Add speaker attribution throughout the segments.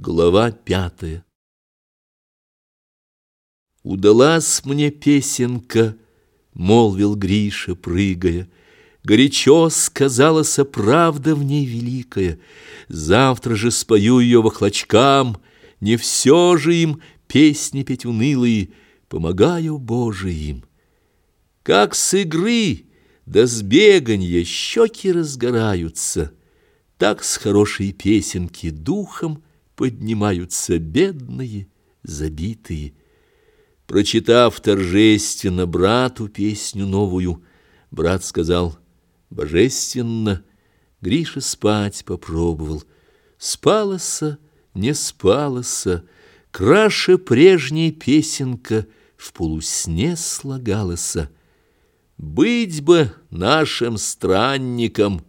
Speaker 1: Глава пятая. Удалась мне песенка, молвил Гриша, прыгая, Горячо сказалась правда в ней великая. Завтра же спою ее вохлочкам, Не все же им песни петь унылые, Помогаю, Боже, им. Как с игры да с беганья щеки разгораются, Так с хорошей песенки духом Поднимаются бедные, забитые. Прочитав торжественно брату песню новую, Брат сказал «Божественно». Гриша спать попробовал. Спалося, не спалося, Краше прежней песенка В полусне слагалася. Быть бы нашим странником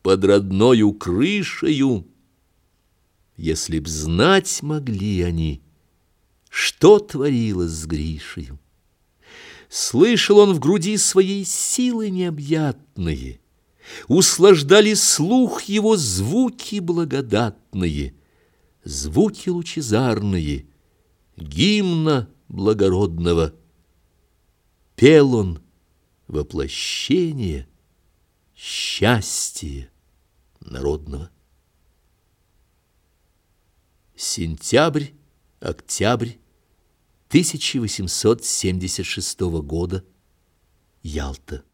Speaker 1: Под родною крышею, Если б знать могли они, Что творилось с Гришею. Слышал он в груди своей силы необъятные, Услаждали слух его звуки благодатные, Звуки лучезарные, гимна благородного. Пел он воплощение счастья народного. Сентябрь, октябрь 1876 года. Ялта.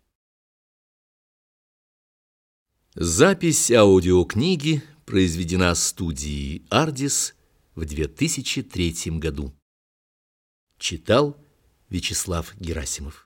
Speaker 1: Запись аудиокниги произведена студией «Ардис» в 2003 году. Читал Вячеслав Герасимов.